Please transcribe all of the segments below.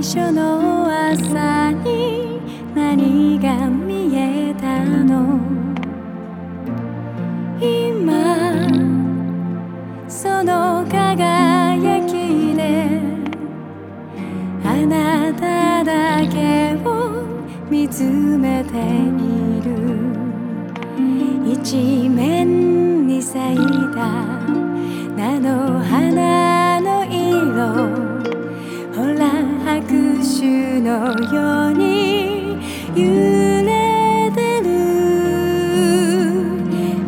初の朝に何が見えたの？今その輝きであなただけを見つめている。一面に咲いた菜の花拍手のように揺れてる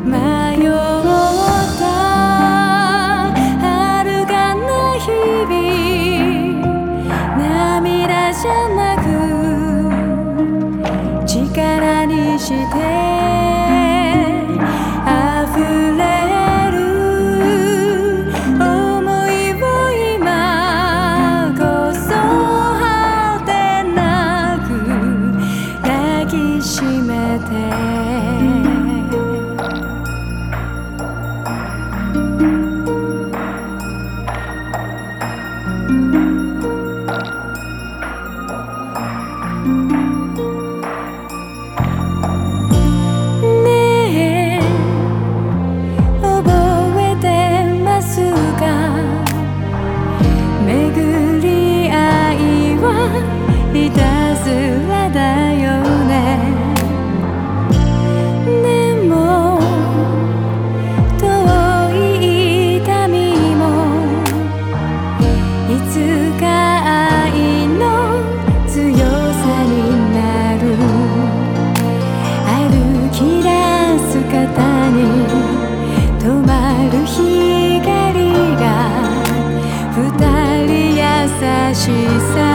迷った遥かな日々。きしめて。二人優しさ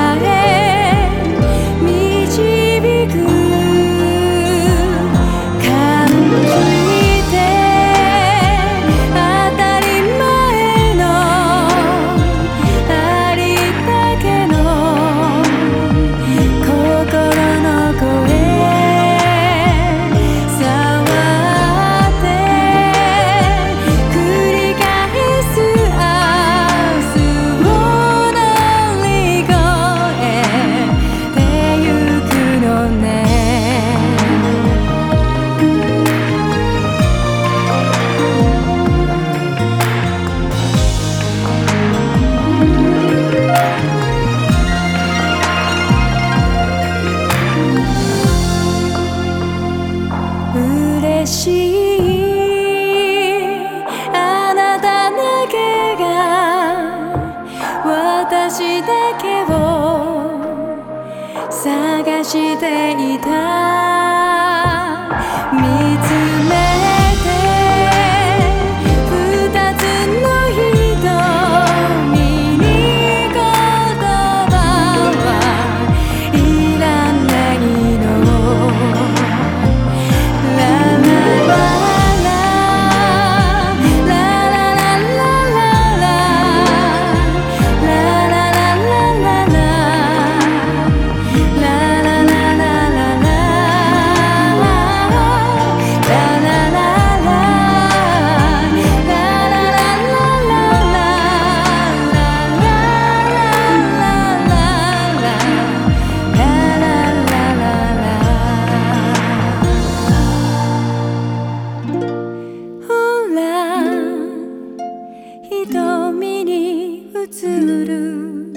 しいあなただけが私だけを探していた。見つ映る。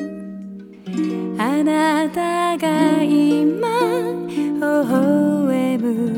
あなたが今微笑む。